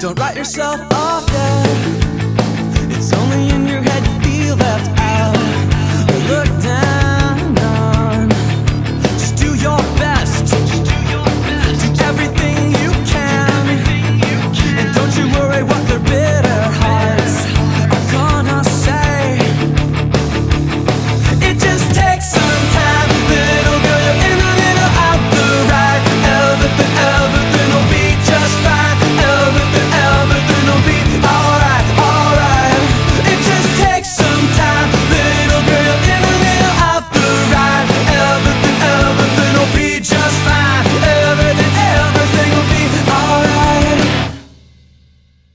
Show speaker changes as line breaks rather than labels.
Don't write yourself off yet.